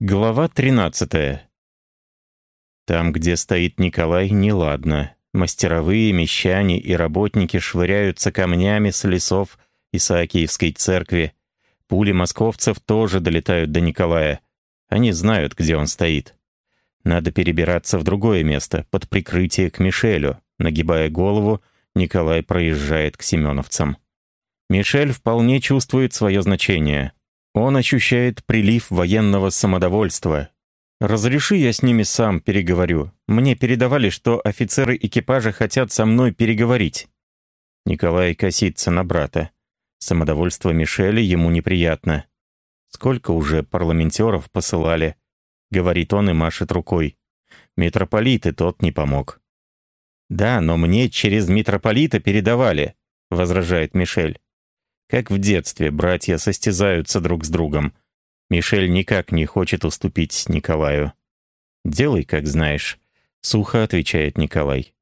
Глава 13. Там, где стоит Николай, неладно. Мастеровые, мещане и работники швыряются камнями с лесов Исаакиевской церкви. Пули московцев тоже долетают до Николая. Они знают, где он стоит. Надо перебираться в другое место, под прикрытие к Мишелю. Нагибая голову, Николай проезжает к семеновцам. Мишель вполне чувствует свое значение — он ощущает прилив военного самодовольства. «Разреши, я с ними сам переговорю. Мне передавали, что офицеры экипажа хотят со мной переговорить». Николай косится на брата. Самодовольство Мишеля ему неприятно. «Сколько уже парламентеров посылали?» — говорит он и машет рукой. «Митрополит и тот не помог». «Да, но мне через митрополита передавали», — возражает Мишель. Как в детстве братья состязаются друг с другом. Мишель никак не хочет уступить Николаю. «Делай, как знаешь», — сухо отвечает Николай.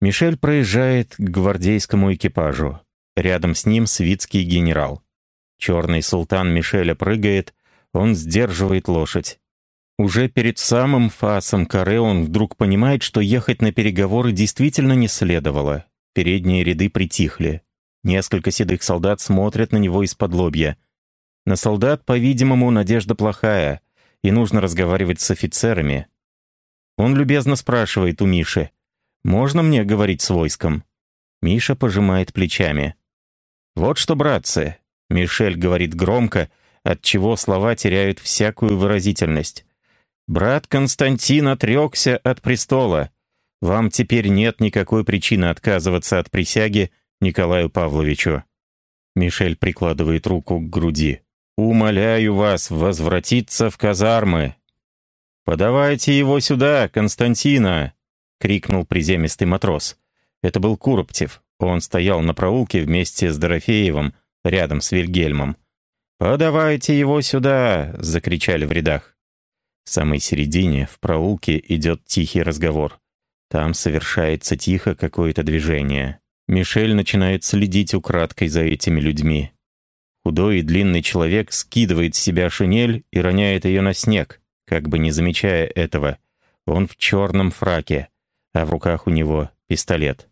Мишель проезжает к гвардейскому экипажу. Рядом с ним свитский генерал. Черный султан Мишеля прыгает, он сдерживает лошадь. Уже перед самым фасом каре он вдруг понимает, что ехать на переговоры действительно не следовало. Передние ряды притихли. Несколько седых солдат смотрят на него из-под лобья. На солдат, по-видимому, надежда плохая, и нужно разговаривать с офицерами. Он любезно спрашивает у Миши, «Можно мне говорить с войском?» Миша пожимает плечами. «Вот что, братцы!» Мишель говорит громко, отчего слова теряют всякую выразительность. «Брат Константин отрекся от престола. Вам теперь нет никакой причины отказываться от присяги Николаю Павловичу. Мишель прикладывает руку к груди. «Умоляю вас возвратиться в казармы!» «Подавайте его сюда, Константина!» — крикнул приземистый матрос. Это был Куроптев. Он стоял на проулке вместе с Дорофеевым, рядом с Вильгельмом. «Подавайте его сюда!» — закричали в рядах. В самой середине, в проулке, идет тихий разговор. Там совершается тихо какое-то движение. Мишель начинает следить украдкой за этими людьми. Худой и длинный человек скидывает с себя шинель и роняет ее на снег, как бы не замечая этого. Он в черном фраке, а в руках у него пистолет.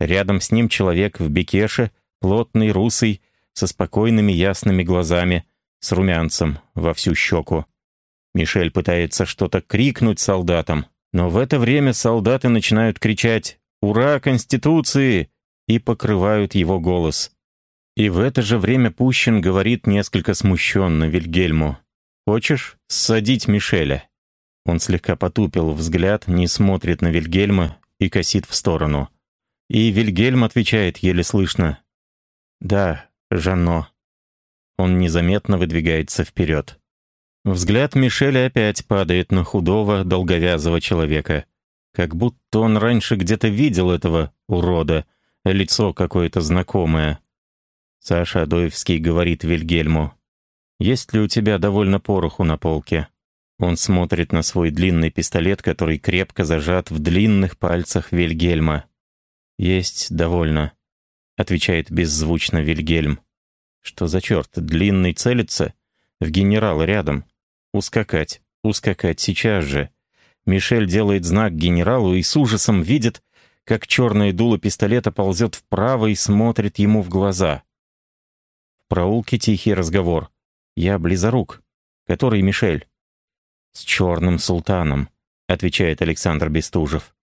Рядом с ним человек в бекеше, плотный, русый, со спокойными ясными глазами, с румянцем во всю щеку. Мишель пытается что-то крикнуть солдатам, но в это время солдаты начинают кричать «Ура Конституции!» И покрывают его голос. И в это же время Пущин говорит несколько смущенно Вильгельму. «Хочешь ссадить Мишеля?» Он слегка потупил взгляд, не смотрит на Вильгельма и косит в сторону. И Вильгельм отвечает еле слышно. «Да, Жанно». Он незаметно выдвигается вперед. Взгляд Мишеля опять падает на худого, долговязого человека. Как будто он раньше где-то видел этого урода, лицо какое-то знакомое. Саша Адоевский говорит Вильгельму. «Есть ли у тебя довольно пороху на полке?» Он смотрит на свой длинный пистолет, который крепко зажат в длинных пальцах Вильгельма. «Есть довольно», — отвечает беззвучно Вильгельм. «Что за черт, длинный целится? В генерал рядом. Ускакать, ускакать сейчас же». Мишель делает знак генералу и с ужасом видит, как черное дуло пистолета ползет вправо и смотрит ему в глаза. В проулке тихий разговор. «Я близорук. Который Мишель?» «С черным султаном», — отвечает Александр Бестужев.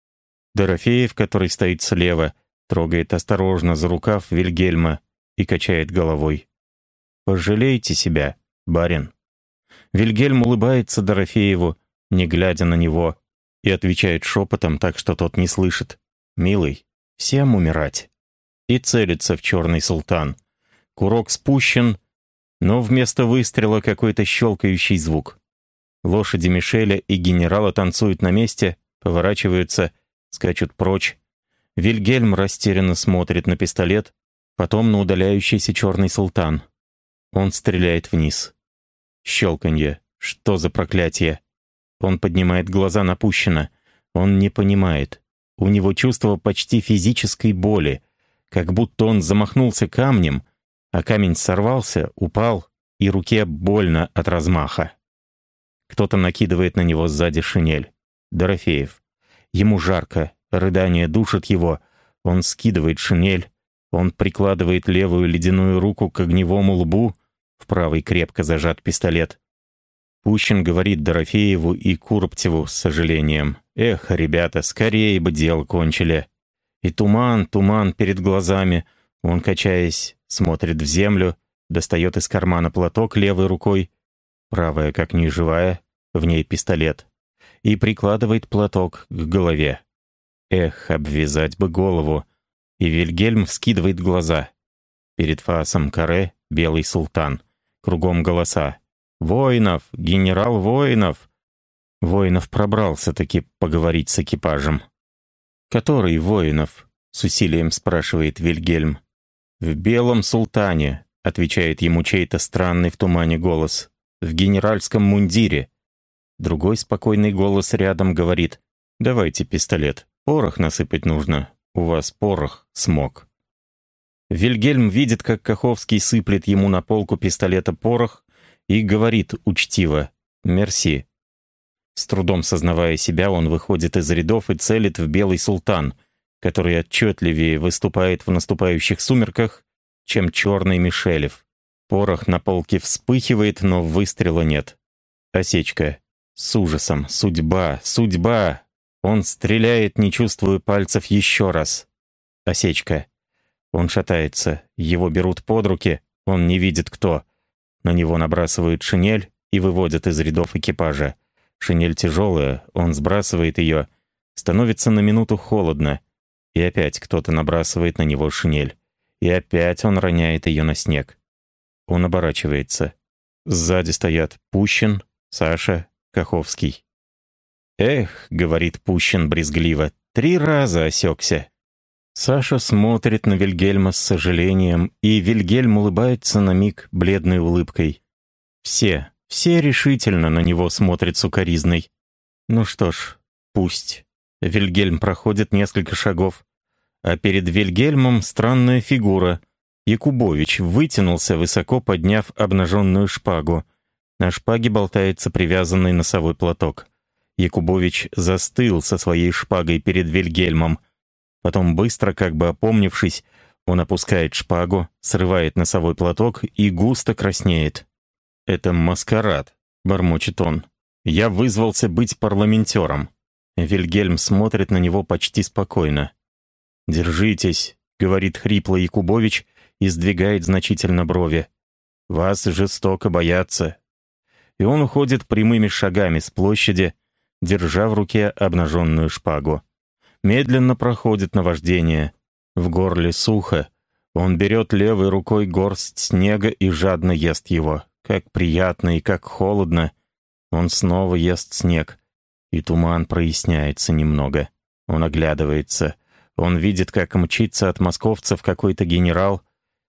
Дорофеев, который стоит слева, трогает осторожно за рукав Вильгельма и качает головой. «Пожалейте себя, барин». Вильгельм улыбается Дорофееву, не глядя на него, и отвечает шепотом так, что тот не слышит. «Милый, всем умирать». И целится в черный султан. Курок спущен, но вместо выстрела какой-то щелкающий звук. Лошади Мишеля и генерала танцуют на месте, поворачиваются, скачут прочь. Вильгельм растерянно смотрит на пистолет, потом на удаляющийся черный султан. Он стреляет вниз. Щелканье. Что за проклятие? Он поднимает глаза на Пущина. Он не понимает. У него чувство почти физической боли, как будто он замахнулся камнем, а камень сорвался, упал, и руке больно от размаха. Кто-то накидывает на него сзади шинель. Дорофеев. Ему жарко, рыдание душит его. Он скидывает шинель. Он прикладывает левую ледяную руку к огневому лбу. В правой крепко зажат пистолет. Пущин говорит Дорофееву и Куроптеву с сожалением. «Эх, ребята, скорее бы дело кончили». И туман, туман перед глазами. Он, качаясь, смотрит в землю, достает из кармана платок левой рукой, правая как неживая, в ней пистолет, и прикладывает платок к голове. Эх, обвязать бы голову. И Вильгельм вскидывает глаза. Перед фасом каре белый султан. Кругом голоса. «Воинов! Генерал Воинов!» Воинов пробрался-таки поговорить с экипажем. «Который Воинов?» — с усилием спрашивает Вильгельм. «В белом султане», — отвечает ему чей-то странный в тумане голос. «В генеральском мундире». Другой спокойный голос рядом говорит. «Давайте пистолет. Порох насыпать нужно. У вас порох смог». Вильгельм видит, как Каховский сыплет ему на полку пистолета порох и говорит учтиво «Мерси». С трудом сознавая себя, он выходит из рядов и целит в белый султан — который отчетливее выступает в наступающих сумерках, чем черный Мишелев. Порох на полке вспыхивает, но выстрела нет. Осечка. С ужасом. Судьба. Судьба. Он стреляет, не чувствуя пальцев, еще раз. Осечка. Он шатается. Его берут под руки. Он не видит, кто. На него набрасывают шинель и выводят из рядов экипажа. Шинель тяжелая, он сбрасывает ее. Становится на минуту холодно. И опять кто-то набрасывает на него шинель. И опять он роняет ее на снег. Он оборачивается. Сзади стоят Пущин, Саша, Каховский. «Эх», — говорит Пущин брезгливо, — «три раза осекся». Саша смотрит на Вильгельма с сожалением, и Вильгельм улыбается на миг бледной улыбкой. Все, все решительно на него смотрят сукоризной. Ну что ж, пусть. Вильгельм проходит несколько шагов. А перед Вильгельмом странная фигура. Якубович вытянулся, высоко подняв обнаженную шпагу. На шпаге болтается привязанный носовой платок. Якубович застыл со своей шпагой перед Вильгельмом. Потом быстро, как бы опомнившись, он опускает шпагу, срывает носовой платок и густо краснеет. «Это маскарад», — бормочет он. «Я вызвался быть парламентером». Вильгельм смотрит на него почти спокойно. «Держитесь», — говорит хрипло Якубович и сдвигает значительно брови. «Вас жестоко боятся». И он уходит прямыми шагами с площади, держа в руке обнаженную шпагу. Медленно проходит наваждение. В горле сухо. Он берет левой рукой горсть снега и жадно ест его. Как приятно и как холодно. Он снова ест снег и туман проясняется немного. Он оглядывается. Он видит, как мчится от московцев какой-то генерал.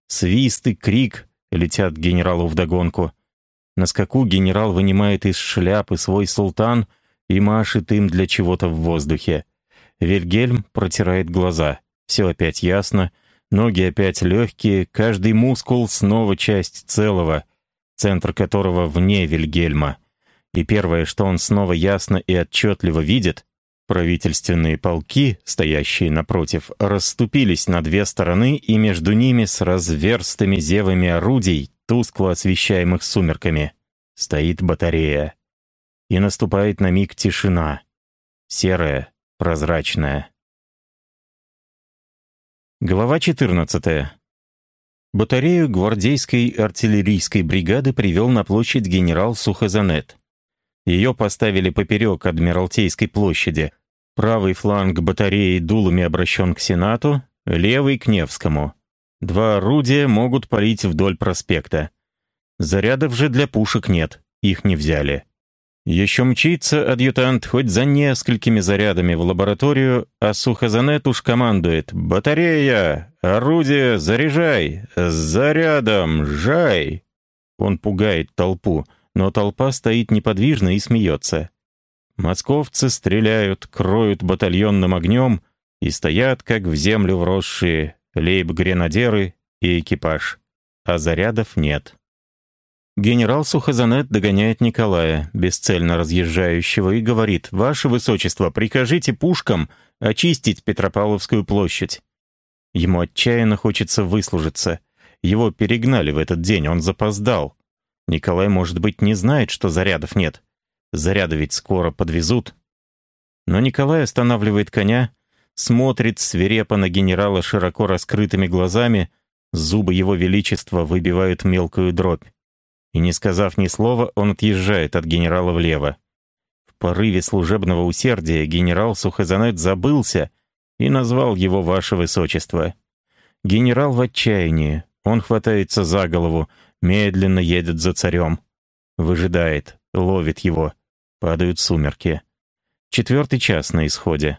Свист и крик летят генералу вдогонку. На скаку генерал вынимает из шляпы свой султан и машет им для чего-то в воздухе. Вильгельм протирает глаза. Все опять ясно. Ноги опять легкие, каждый мускул снова часть целого, центр которого вне Вильгельма — и первое, что он снова ясно и отчетливо видит, правительственные полки, стоящие напротив, расступились на две стороны, и между ними с разверстыми зевами орудий, тускло освещаемых сумерками, стоит батарея. И наступает на миг тишина. Серая, прозрачная. Глава 14. Батарею гвардейской артиллерийской бригады привел на площадь генерал Сухозанет. Ее поставили поперек Адмиралтейской площади. Правый фланг батареи дулами обращен к Сенату, левый — к Невскому. Два орудия могут парить вдоль проспекта. Зарядов же для пушек нет, их не взяли. Еще мчится адъютант хоть за несколькими зарядами в лабораторию, а Сухозанет уж командует «Батарея! Орудие! Заряжай! Зарядом! Жай!» Он пугает толпу — но толпа стоит неподвижно и смеется. Московцы стреляют, кроют батальонным огнем и стоят, как в землю вросшие, лейб-гренадеры и экипаж. А зарядов нет. Генерал Сухозанет догоняет Николая, бесцельно разъезжающего, и говорит, «Ваше Высочество, прикажите пушкам очистить Петропавловскую площадь». Ему отчаянно хочется выслужиться. Его перегнали в этот день, он запоздал. Николай, может быть, не знает, что зарядов нет. Заряды ведь скоро подвезут. Но Николай останавливает коня, смотрит свирепо на генерала широко раскрытыми глазами, зубы его величества выбивают мелкую дробь. И не сказав ни слова, он отъезжает от генерала влево. В порыве служебного усердия генерал Сухозанет забылся и назвал его «Ваше Высочество». Генерал в отчаянии. Он хватается за голову, медленно едет за царем. Выжидает, ловит его. Падают сумерки. Четвертый час на исходе.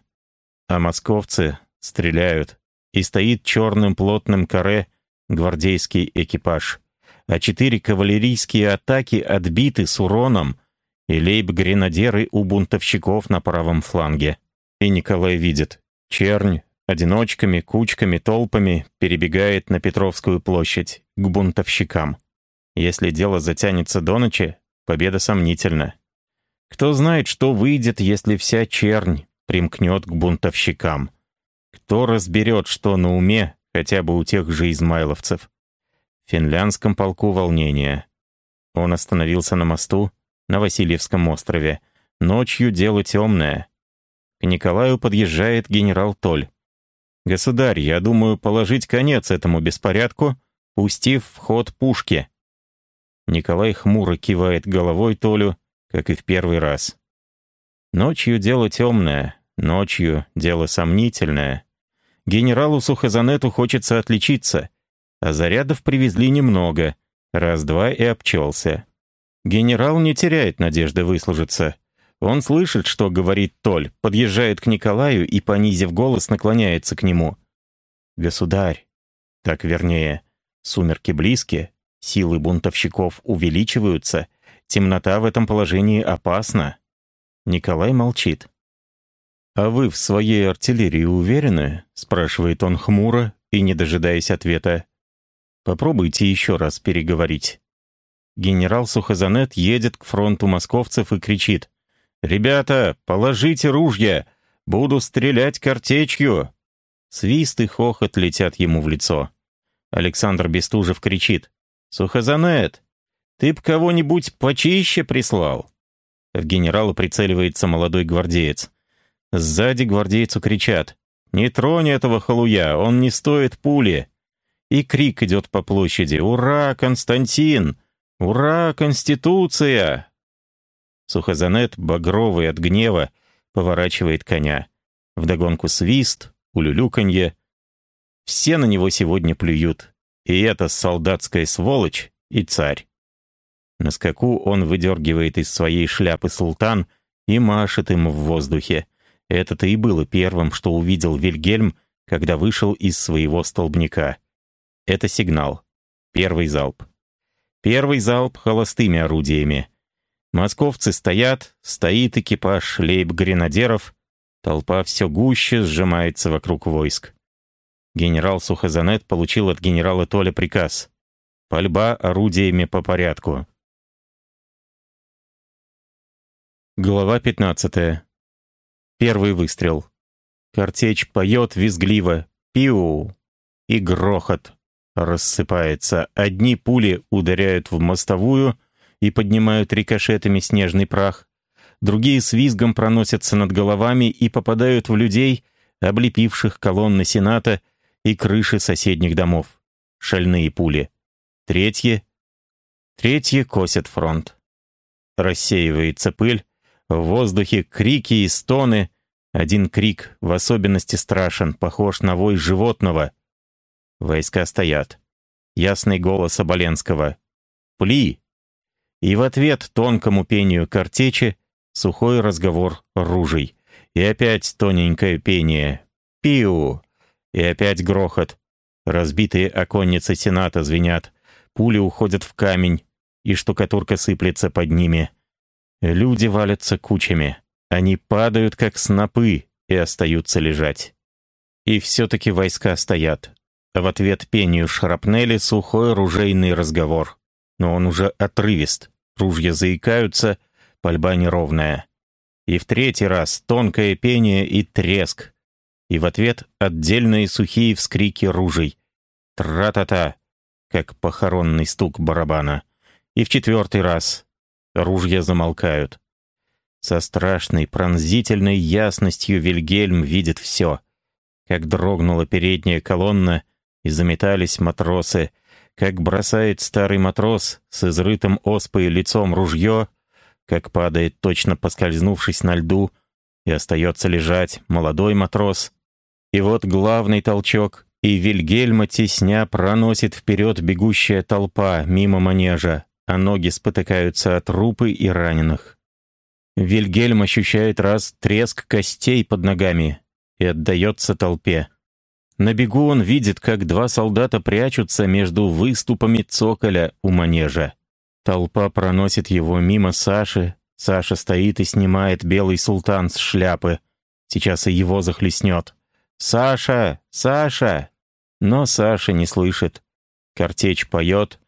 А московцы стреляют. И стоит черным плотным каре гвардейский экипаж. А четыре кавалерийские атаки отбиты с уроном, и лейб-гренадеры у бунтовщиков на правом фланге. И Николай видит. Чернь одиночками, кучками, толпами перебегает на Петровскую площадь, к бунтовщикам. Если дело затянется до ночи, победа сомнительна. Кто знает, что выйдет, если вся чернь примкнет к бунтовщикам. Кто разберет, что на уме, хотя бы у тех же измайловцев. Финляндском полку волнение. Он остановился на мосту, на Васильевском острове. Ночью дело темное. К Николаю подъезжает генерал Толь. «Государь, я думаю положить конец этому беспорядку, пустив в ход пушки». Николай хмуро кивает головой Толю, как и в первый раз. Ночью дело темное, ночью дело сомнительное. Генералу Сухозанету хочется отличиться, а зарядов привезли немного, раз-два и обчелся. Генерал не теряет надежды выслужиться. Он слышит, что говорит Толь, подъезжает к Николаю и, понизив голос, наклоняется к нему. «Государь!» Так вернее, сумерки близки, силы бунтовщиков увеличиваются, темнота в этом положении опасна. Николай молчит. «А вы в своей артиллерии уверены?» — спрашивает он хмуро и, не дожидаясь ответа. «Попробуйте еще раз переговорить». Генерал Сухозанет едет к фронту московцев и кричит. «Ребята, положите ружья! Буду стрелять картечью!» Свист и хохот летят ему в лицо. Александр Бестужев кричит. «Сухозанет, ты б кого-нибудь почище прислал!» В генерала прицеливается молодой гвардеец. Сзади гвардейцу кричат. «Не тронь этого халуя, он не стоит пули!» И крик идет по площади. «Ура, Константин! Ура, Конституция!» Сухозанет, багровый от гнева, поворачивает коня. Вдогонку свист, улюлюканье. Все на него сегодня плюют. И это солдатская сволочь и царь. На скаку он выдергивает из своей шляпы султан и машет им в воздухе. Это-то и было первым, что увидел Вильгельм, когда вышел из своего столбняка. Это сигнал. Первый залп. Первый залп холостыми орудиями. Московцы стоят, стоит экипаж лейб-гренадеров, толпа все гуще сжимается вокруг войск. Генерал Сухозанет получил от генерала Толя приказ. Пальба орудиями по порядку. Глава 15. Первый выстрел. Картечь поет визгливо «Пиу!» и грохот рассыпается. Одни пули ударяют в мостовую — и поднимают рикошетами снежный прах. Другие с визгом проносятся над головами и попадают в людей, облепивших колонны Сената и крыши соседних домов. Шальные пули. Третьи. Третьи косят фронт. Рассеивается пыль. В воздухе крики и стоны. Один крик в особенности страшен, похож на вой животного. Войска стоят. Ясный голос Оболенского. «Пли!» И в ответ тонкому пению картечи сухой разговор ружей. И опять тоненькое пение. Пиу! И опять грохот. Разбитые оконницы Сената звенят. Пули уходят в камень, и штукатурка сыплется под ними. Люди валятся кучами. Они падают, как снопы, и остаются лежать. И все-таки войска стоят. В ответ пению шрапнели сухой ружейный разговор. но он уже отрывист. Ружья заикаются, пальба неровная. И в третий раз тонкое пение и треск. И в ответ отдельные сухие вскрики ружей. Тра-та-та, как похоронный стук барабана. И в четвертый раз ружья замолкают. Со страшной пронзительной ясностью Вильгельм видит все. Как дрогнула передняя колонна, и заметались матросы, как бросает старый матрос с изрытым оспой лицом ружье, как падает, точно поскользнувшись на льду, и остается лежать молодой матрос. И вот главный толчок, и Вильгельма тесня проносит вперед бегущая толпа мимо манежа, а ноги спотыкаются от трупы и раненых. Вильгельм ощущает раз треск костей под ногами и отдается толпе. На бегу он видит, как два солдата прячутся между выступами цоколя у манежа. Толпа проносит его мимо Саши. Саша стоит и снимает белый султан с шляпы. Сейчас и его захлестнет. «Саша! Саша!» Но Саша не слышит. Картечь поет,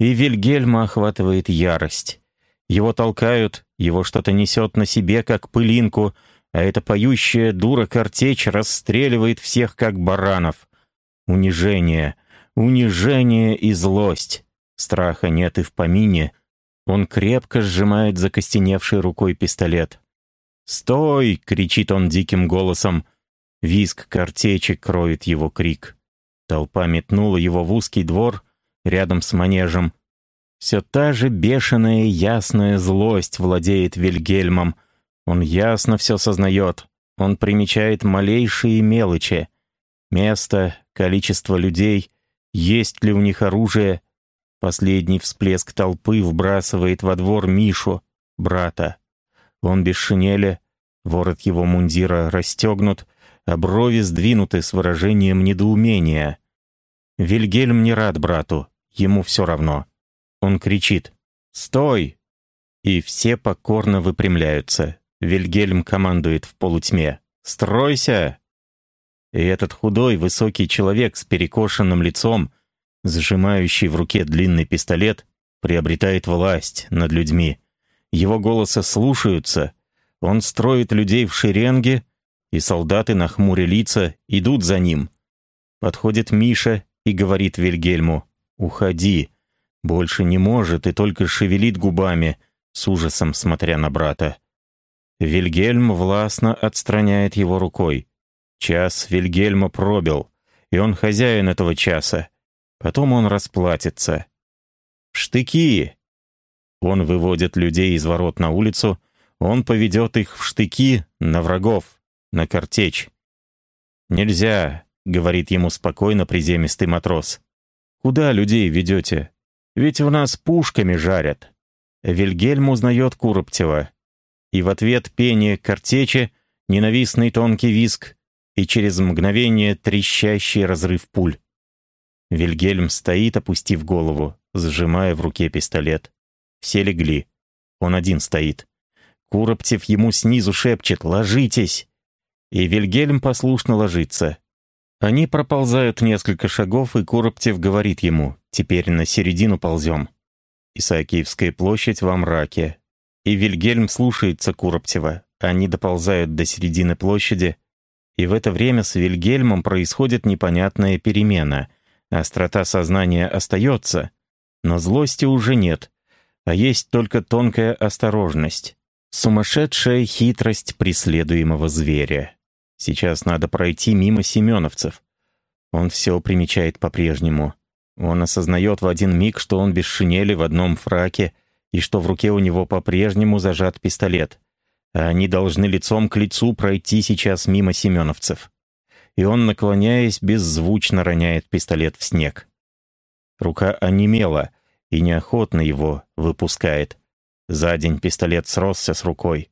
и Вильгельма охватывает ярость. Его толкают, его что-то несет на себе, как пылинку, а эта поющая дура-картечь расстреливает всех, как баранов. Унижение, унижение и злость. Страха нет и в помине. Он крепко сжимает закостеневшей рукой пистолет. «Стой!» — кричит он диким голосом. Виск картечи кроет его крик. Толпа метнула его в узкий двор рядом с манежем. Все та же бешеная ясная злость владеет Вильгельмом. Он ясно все сознает. Он примечает малейшие мелочи. Место, количество людей, есть ли у них оружие. Последний всплеск толпы вбрасывает во двор Мишу, брата. Он без шинели, ворот его мундира расстегнут, а брови сдвинуты с выражением недоумения. Вильгельм не рад брату, ему все равно. Он кричит «Стой!» И все покорно выпрямляются. Вильгельм командует в полутьме «Стройся!» И этот худой, высокий человек с перекошенным лицом, сжимающий в руке длинный пистолет, приобретает власть над людьми. Его голоса слушаются, он строит людей в шеренге, и солдаты на хмуре лица идут за ним. Подходит Миша и говорит Вильгельму «Уходи, больше не может и только шевелит губами, с ужасом смотря на брата. Вильгельм властно отстраняет его рукой. Час Вильгельма пробил, и он хозяин этого часа. Потом он расплатится. «Штыки!» Он выводит людей из ворот на улицу, он поведет их в штыки на врагов, на картечь. «Нельзя», — говорит ему спокойно приземистый матрос. «Куда людей ведете? Ведь в нас пушками жарят». Вильгельм узнает Куроптева. И в ответ пение картечи, ненавистный тонкий виск и через мгновение трещащий разрыв пуль. Вильгельм стоит, опустив голову, сжимая в руке пистолет. Все легли. Он один стоит. Куроптев ему снизу шепчет «Ложитесь!» И Вильгельм послушно ложится. Они проползают несколько шагов, и Куроптев говорит ему, «Теперь на середину ползем». Исаакиевская площадь во мраке. И Вильгельм слушается Куроптева. Они доползают до середины площади, и в это время с Вильгельмом происходит непонятная перемена. Острота сознания остается, но злости уже нет, а есть только тонкая осторожность. Сумасшедшая хитрость преследуемого зверя. Сейчас надо пройти мимо семеновцев. Он все примечает по-прежнему. Он осознает в один миг, что он без шинели в одном фраке и что в руке у него по-прежнему зажат пистолет. Они должны лицом к лицу пройти сейчас мимо семеновцев. И он, наклоняясь, беззвучно роняет пистолет в снег. Рука онемела и неохотно его выпускает. За день пистолет сросся с рукой.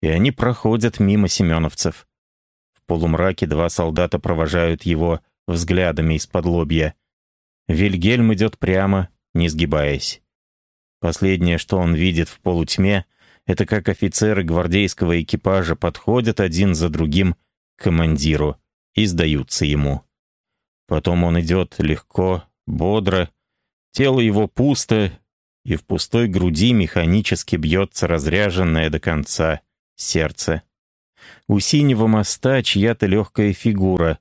И они проходят мимо семеновцев полумраке два солдата провожают его взглядами из-под лобья. Вильгельм идет прямо, не сгибаясь. Последнее, что он видит в полутьме, это как офицеры гвардейского экипажа подходят один за другим к командиру и сдаются ему. Потом он идет легко, бодро, тело его пусто, и в пустой груди механически бьется разряженное до конца сердце. У синего моста чья-то легкая фигура.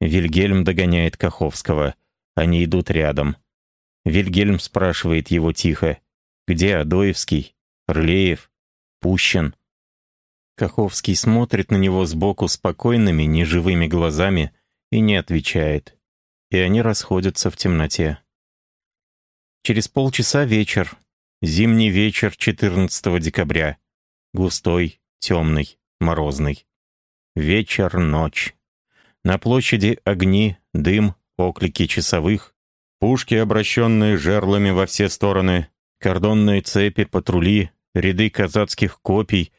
Вильгельм догоняет Каховского. Они идут рядом. Вильгельм спрашивает его тихо. «Где Адоевский? Рылеев? Пущин?» Каховский смотрит на него сбоку спокойными, неживыми глазами и не отвечает. И они расходятся в темноте. Через полчаса вечер. Зимний вечер 14 декабря. Густой, темный, морозный. Вечер-ночь. На площади огни, дым, оклики часовых, пушки, обращенные жерлами во все стороны, кордонные цепи, патрули, ряды казацких копий,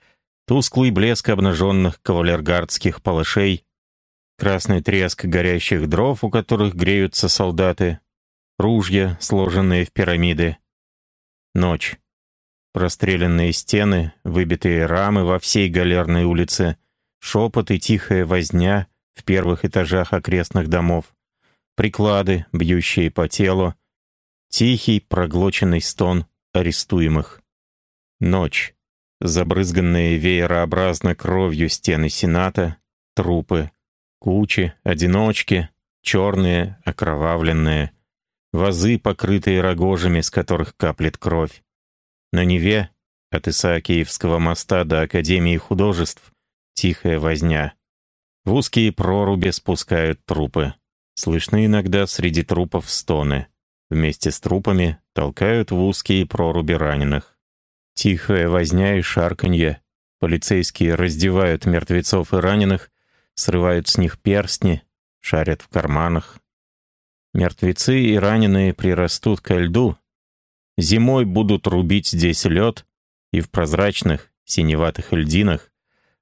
тусклый блеск обнаженных кавалергардских палашей, красный треск горящих дров, у которых греются солдаты, ружья, сложенные в пирамиды. Ночь. Простреленные стены, выбитые рамы во всей галерной улице, шепот и тихая возня в первых этажах окрестных домов, приклады, бьющие по телу, тихий проглоченный стон арестуемых. Ночь. Забрызганные веерообразно кровью стены Сената, трупы, кучи, одиночки, черные, окровавленные, вазы, покрытые рогожами, с которых каплет кровь. На Неве, от Исаакиевского моста до Академии художеств, тихая возня. В узкие проруби спускают трупы. Слышны иногда среди трупов стоны. Вместе с трупами толкают в узкие проруби раненых. Тихая возня и шарканье. Полицейские раздевают мертвецов и раненых, срывают с них перстни, шарят в карманах, Мертвецы и раненые прирастут ко льду. Зимой будут рубить здесь лед, и в прозрачных, синеватых льдинах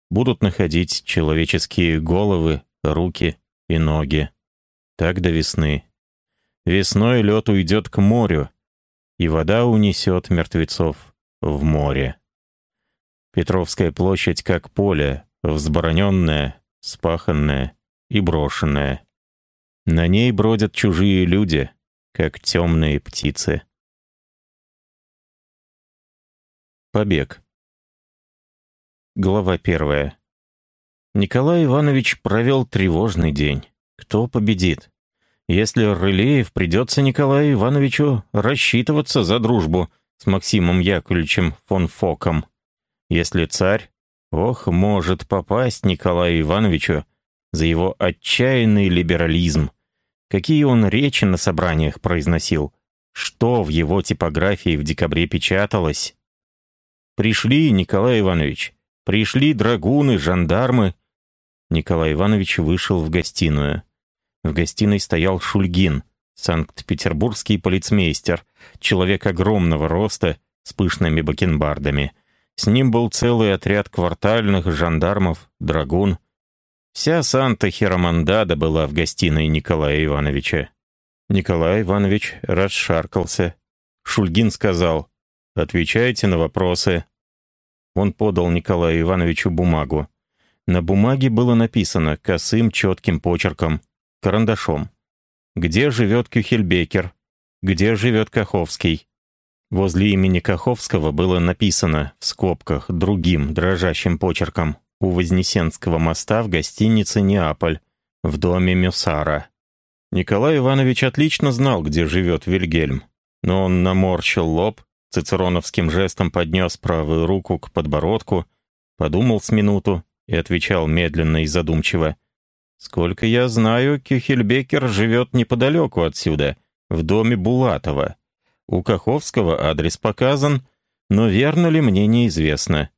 будут находить человеческие головы, руки и ноги. Так до весны. Весной лед уйдет к морю, и вода унесет мертвецов в море. Петровская площадь как поле, взбороненное, спаханное и брошенное. На ней бродят чужие люди, как темные птицы. Побег. Глава первая. Николай Иванович провел тревожный день. Кто победит? Если Рылеев, придется Николаю Ивановичу рассчитываться за дружбу с Максимом Яковлевичем фон Фоком. Если царь, ох, может попасть Николаю Ивановичу за его отчаянный либерализм, Какие он речи на собраниях произносил? Что в его типографии в декабре печаталось? «Пришли, Николай Иванович, пришли драгуны, жандармы». Николай Иванович вышел в гостиную. В гостиной стоял Шульгин, санкт-петербургский полицмейстер, человек огромного роста, с пышными бакенбардами. С ним был целый отряд квартальных жандармов, драгун. Вся Санта-Хиромандада была в гостиной Николая Ивановича. Николай Иванович расшаркался. Шульгин сказал, «Отвечайте на вопросы». Он подал Николаю Ивановичу бумагу. На бумаге было написано косым четким почерком, карандашом. «Где живет Кюхельбекер? Где живет Каховский?» Возле имени Каховского было написано в скобках другим дрожащим почерком у Вознесенского моста в гостинице «Неаполь», в доме Мюсара. Николай Иванович отлично знал, где живет Вильгельм, но он наморщил лоб, цицероновским жестом поднес правую руку к подбородку, подумал с минуту и отвечал медленно и задумчиво. «Сколько я знаю, Кюхельбекер живет неподалеку отсюда, в доме Булатова. У Каховского адрес показан, но верно ли мне неизвестно.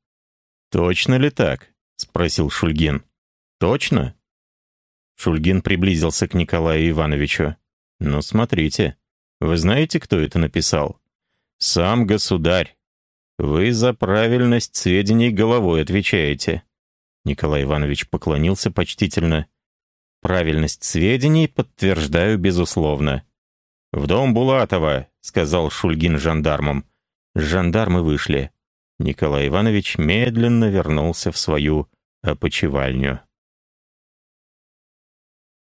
Точно ли так?» — спросил Шульгин. «Точно?» Шульгин приблизился к Николаю Ивановичу. «Ну, смотрите. Вы знаете, кто это написал?» «Сам государь. Вы за правильность сведений головой отвечаете». Николай Иванович поклонился почтительно. «Правильность сведений подтверждаю безусловно». «В дом Булатова», — сказал Шульгин жандармам. Жандармы вышли. Николай Иванович медленно вернулся в свою опочивальню.